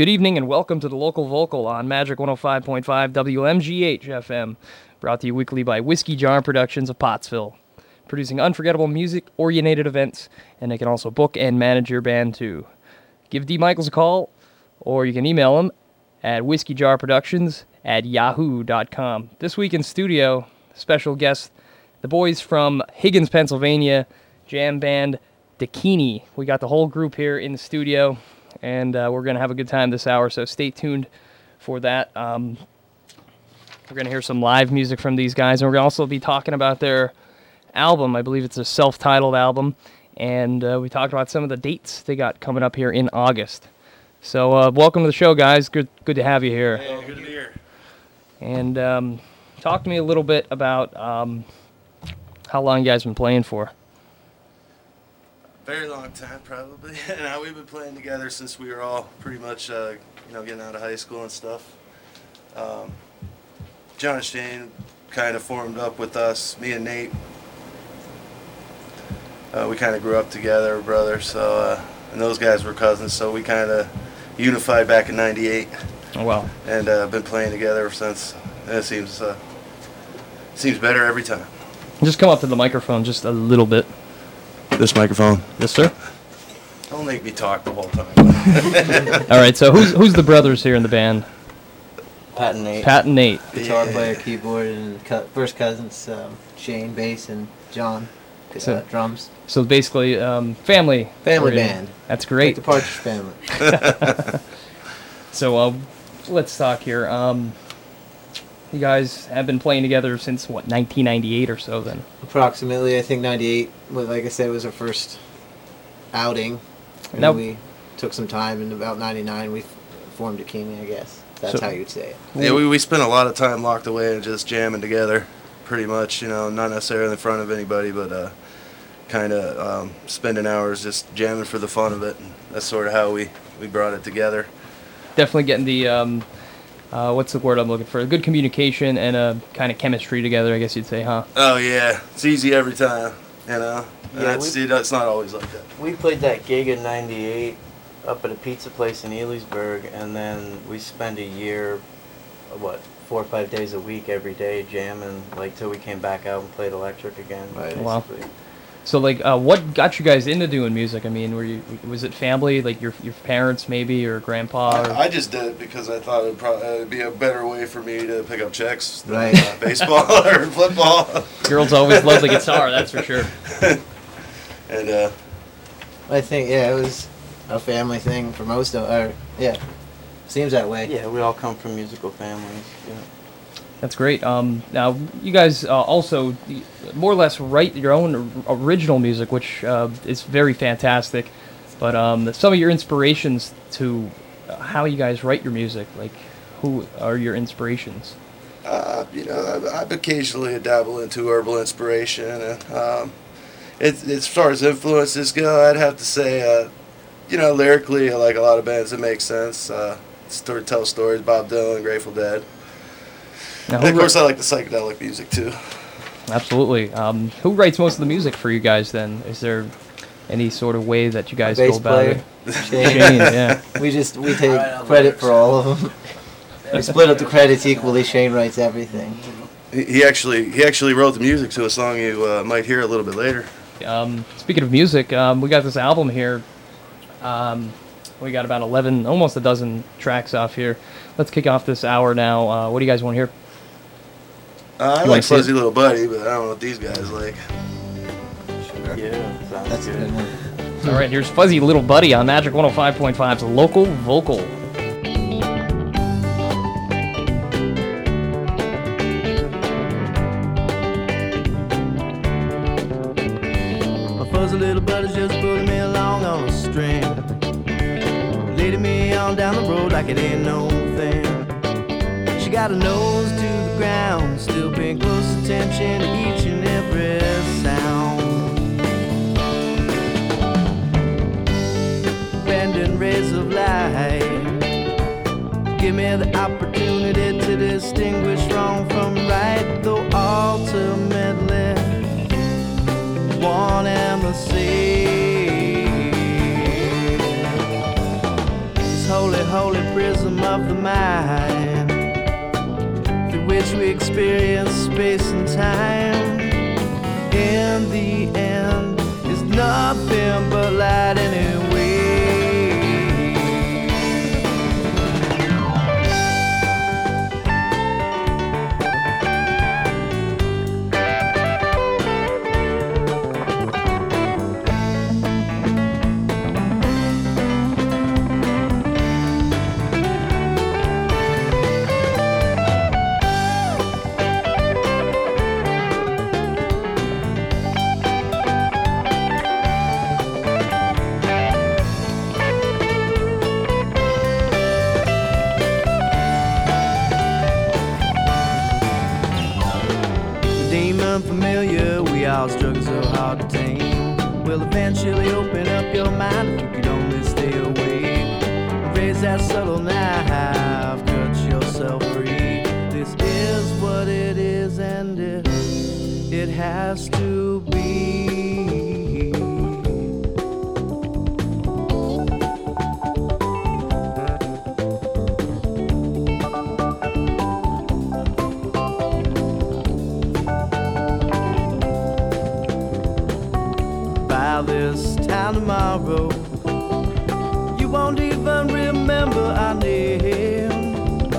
Good evening and welcome to the local vocal on Magic 105.5 WMGH FM, brought to you weekly by Whiskey Jar Productions of Pottsville, producing unforgettable music oriented events, and they can also book and manage your band too. Give D. Michaels a call, or you can email him at whiskeyjarproductions at yahoo.com. This week in studio, special guest, the boys from Higgins, Pennsylvania, jam band Dakini. We got the whole group here in the studio and uh, we're going to have a good time this hour. So stay tuned for that. Um, we're going to hear some live music from these guys, and we're going to also be talking about their album. I believe it's a self-titled album, and uh, we talked about some of the dates they got coming up here in August. So uh, welcome to the show, guys. Good, good to have you here. Hey, good to be here. And um, talk to me a little bit about um, how long you guys have been playing for. Very long time, probably. and uh, we've been playing together since we were all pretty much, uh, you know, getting out of high school and stuff. Um, John and Shane kind of formed up with us, me and Nate. Uh, we kind of grew up together, we're. So, uh, and those guys were cousins. So we kind of unified back in '98, Oh, wow. and uh, been playing together since. And it seems uh, seems better every time. Just come up to the microphone just a little bit. This microphone. Yes, sir. Don't make me talk the whole time. All right. So who's who's the brothers here in the band? Pat and Nate. Pat and Nate. Guitar Yeah. player, keyboard, and cu- first cousins um, Shane, bass, and John, uh, So- drums. So basically, um, family. Family oriented. band. That's Like great. the Partridge Family. So uh, let's talk here. Um, you guys have been playing together since what 1998 or so. Then. Approximately, I think '98. Well, like I said, was our first outing. And Now- we took some time, and about '99 we formed Dakini. I guess that's So- how you'd say it. Yeah, we, we spent a lot of time locked away and just jamming together, pretty much. You know, not necessarily in front of anybody, but uh, kind of um, spending hours just jamming for the fun of it. And that's sort of how we, we brought it together. Definitely getting the um, uh, what's the word I'm looking for? Good communication and a kind of chemistry together. I guess you'd say, huh? Oh yeah, it's easy every time. You know, Yeah, that's, we- it's not always like that. We played that gig in '98 up at a pizza place in Elysburg, and then we spent a year, uh, what, four or five days a week, every day jamming, like till we came back out and played electric again. Right. Wow. Basically. So like, uh, what got you guys into doing music? I mean, were you was it family, like your your parents maybe or grandpa? Or, I, I just did it because I thought it'd, probably, uh, it'd be a better way for me to pick up checks than Right. uh, baseball or football. Girls always love the guitar, that's for sure. and uh, I think yeah, it was a family thing for most of. Or yeah, seems that way. Yeah, we all come from musical families. Yeah. That's great. Um, now, you guys uh, also more or less write your own original music, which uh, is very fantastic. But um, some of your inspirations to how you guys write your music, like who are your inspirations? Uh, you know, I, I occasionally dabble into herbal inspiration. And, um, it, as far as influences go, I'd have to say, uh, you know, lyrically, like a lot of bands that make sense. Uh, story, tell stories, Bob Dylan, Grateful Dead. Now, And of wri- course, I like the psychedelic music too. absolutely. Um, who writes most of the music for you guys? Then is there any sort of way that you guys bass go about player. it? Shane. Shane, yeah. We just we take Alright, I'll credit for all of them. we split up the credits equally. Shane writes everything. He, he actually he actually wrote the music to a song you uh, might hear a little bit later. Um, speaking of music, um, we got this album here. Um, we got about 11, almost a dozen tracks off here. Let's kick off this hour now. Uh, what do you guys want to hear? Uh, I You like see it? Fuzzy Little Buddy, but I don't know what these guys like. Yeah, sounds That's a good. good one. All right, here's Fuzzy Little Buddy on Magic 105.5's local vocal. My fuzzy little buddy's just pulling me along on a string. Leading me on down the road like it ain't no thing. She got a nose the still paying close attention to each and every sound. Bending rays of light. Give me the opportunity to distinguish wrong from right, though ultimately one and the same. This holy holy prism of the mind which we experience space and time. In the end, is nothing but light anyway. And it, it has to be. by this time tomorrow. You won't even remember our name.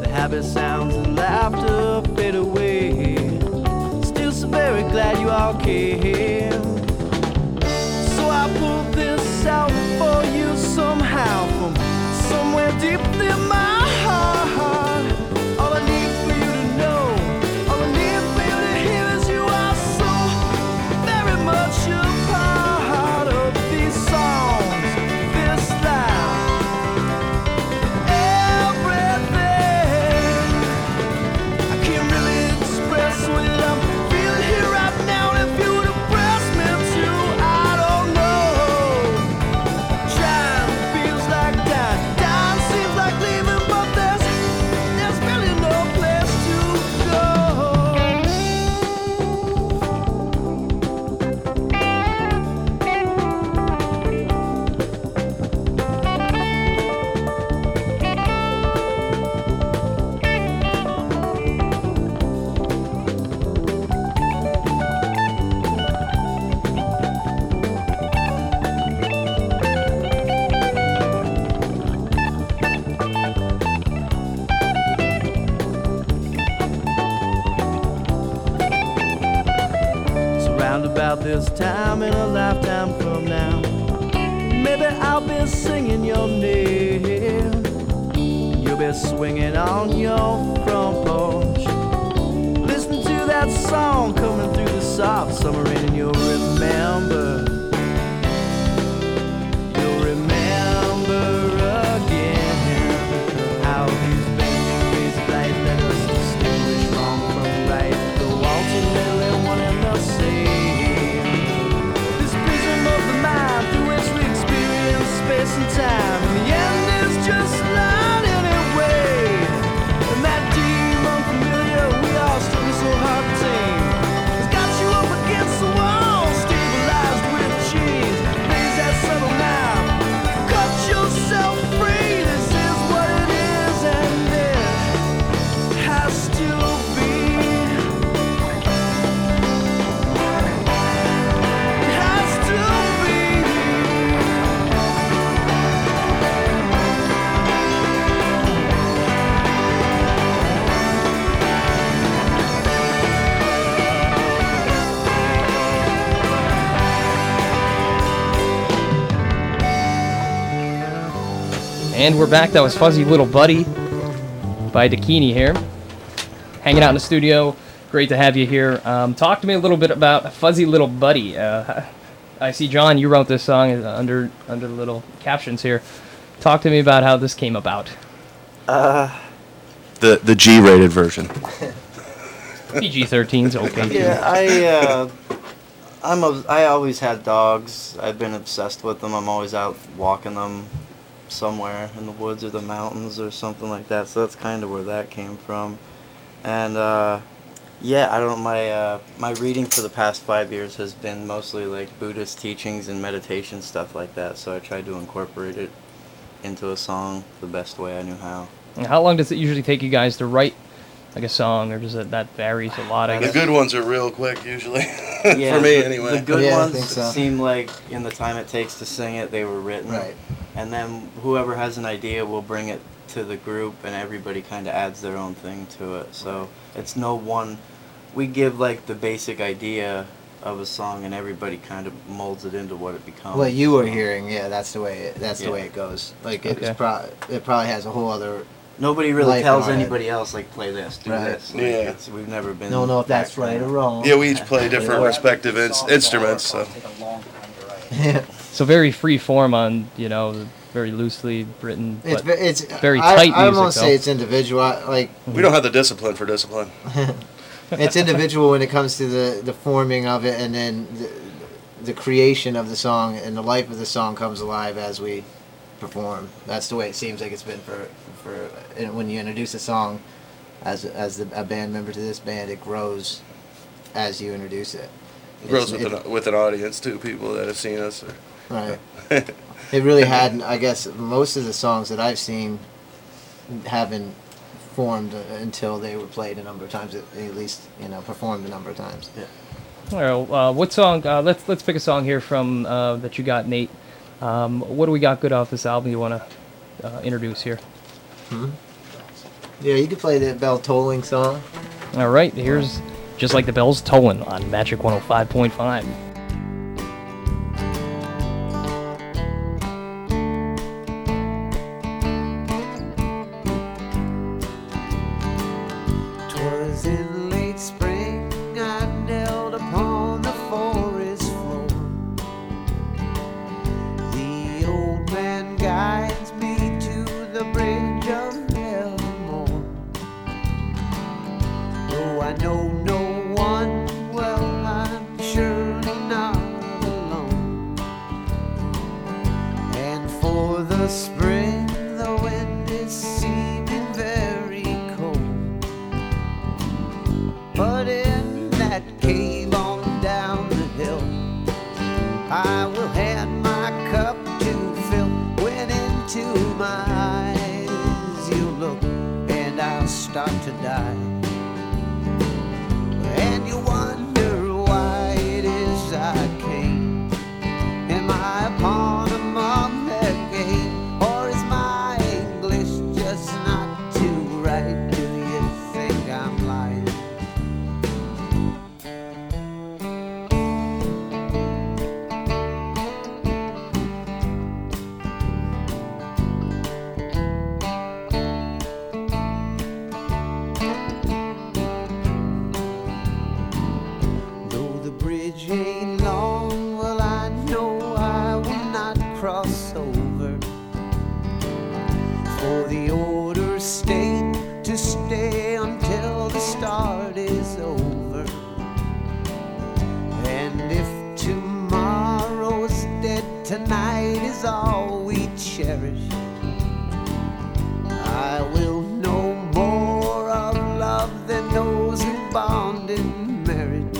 The habit you. So I pulled this out for you somehow from somewhere deep in my this in a lifetime from now, maybe I'll be singing your name. You'll be swinging on your front porch, listening to that song coming through the soft summer rain, and you'll remember. Space And we're back. That was Fuzzy Little Buddy by Dakini here. Hanging out in the studio. Great to have you here. Um, talk to me a little bit about Fuzzy Little Buddy. Uh, I see, John, you wrote this song uh, under under the little captions here. Talk to me about how this came about. Uh, The the G-rated version. PG 13's okay. too. yeah, I uh, I'm a, I always had dogs. I've been obsessed with them. I'm always out walking them somewhere in the woods or the mountains or something like that. So that's kind of where that came from. And uh, yeah, I don't. My uh, my reading for the past five years has been mostly like Buddhist teachings and meditation stuff like that. So I tried to incorporate it into a song the best way I knew how. And how long does it usually take you guys to write like a song, or does it that varies a lot? I The guess. good ones are real quick usually. Yeah, For me, the, anyway. The good Yeah, ones so. seem like in the time it takes to sing it, they were written. Right. And then whoever has an idea will bring it to the group, and everybody kind of adds their own thing to it. So it's no one. We give like the basic idea of a song, and everybody kind of molds it into what it becomes. What you were hearing, yeah, that's the way. It, that's Yeah. the way it goes. Like it's Okay. pro- it probably has a whole other. Nobody really Life tells on it. anybody else like play this, do Right. this. Like, Yeah. It's, we've never been. Don't know if that's right or wrong. yeah, we each play different Yeah. respective ins- instruments. So Take a long time to write. So very free form on you know very loosely written. it's But ve- it's very I, tight I music, won't though. say it's individual. Like we don't have the discipline for discipline. it's individual when it comes to the the forming of it, and then the, the creation of the song and the life of the song comes alive as we perform. That's the way it seems like it's been for for when you introduce a song as as the, a band member to this band, it grows as you introduce it. It grows It's- with an, with an audience too. People that have seen us. Or, Right. It really hadn't. I guess most of the songs that I've seen haven't formed until they were played a number of times. At, at least you know performed a number of times. Yeah. All right, uh, what song? Uh, let's let's pick a song here from uh, that you got, Nate. Um, what do we got good off this album you want to uh, introduce here? Hmm? Yeah, you could play the bell tolling song. All right, here's just like the bells tolling on Magic 105.5. the spring, tonight is all we cherish. I will know more of love than those who bond in marriage.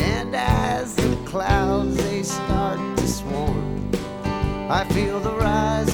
And as the clouds they start to swarm, I feel the rising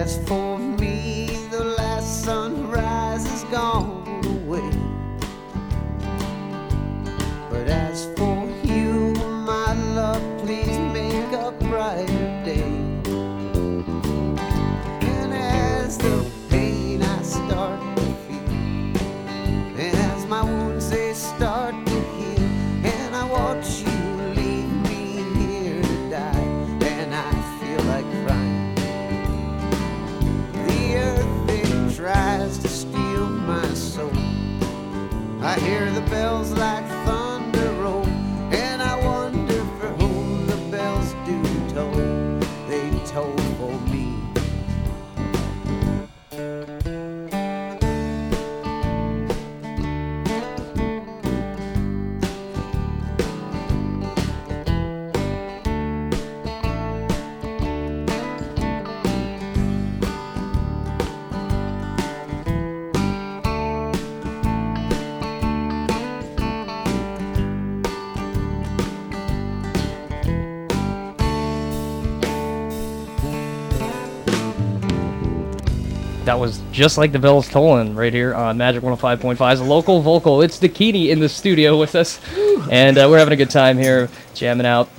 As for bells like thunder That was just like the bells tolling right here on Magic 105.5's local vocal. It's Dakini in the studio with us, and uh, we're having a good time here, jamming out,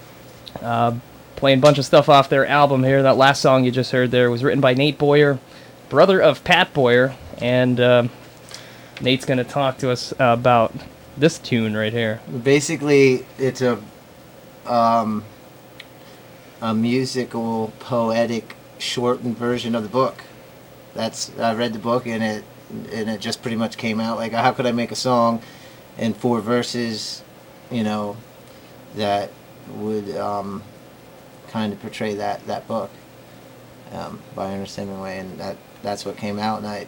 uh, playing a bunch of stuff off their album here. That last song you just heard there was written by Nate Boyer, brother of Pat Boyer, and uh, Nate's going to talk to us about this tune right here. Basically, it's a um, a musical, poetic, shortened version of the book. That's I read the book and it and it just pretty much came out like how could I make a song in four verses, you know, that would um, kind of portray that that book um, by Ernest Hemingway, and that that's what came out. And I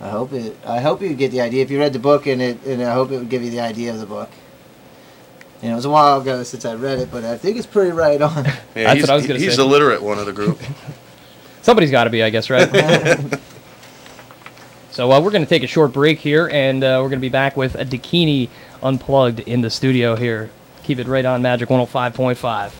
I hope it I hope you get the idea if you read the book and it and I hope it would give you the idea of the book. You know, it was a while ago since I read it, but I think it's pretty right on. Yeah, That's he's, what I was gonna he's say. the literate one of the group. Somebody's got to be, I guess, right? so uh, we're going to take a short break here, and uh, we're going to be back with a Dakini Unplugged in the studio here. Keep it right on Magic 105.5.